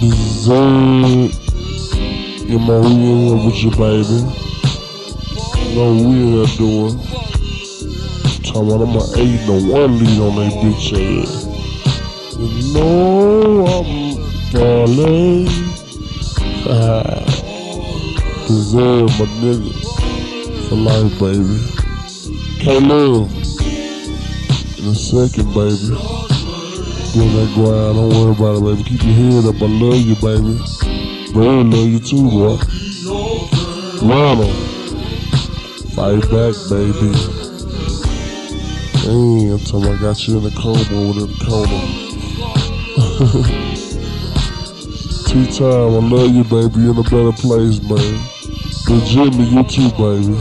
Dessert. In my here with you, baby. No, here doing. Talking about I'm to eight and one lead on that bitch ass. You know I'm falling. Ah, deserve my nigga for life, baby. Caleb. In a second, baby. That grind, don't worry about it, baby. Keep your head up. I love you, baby. Bro, I love you too, boy. Ronald. Fight back, baby. Damn, time I got you in the coma with the corner. Two time, I love you, baby. You're in a better place, man. Jimmy, you too, baby.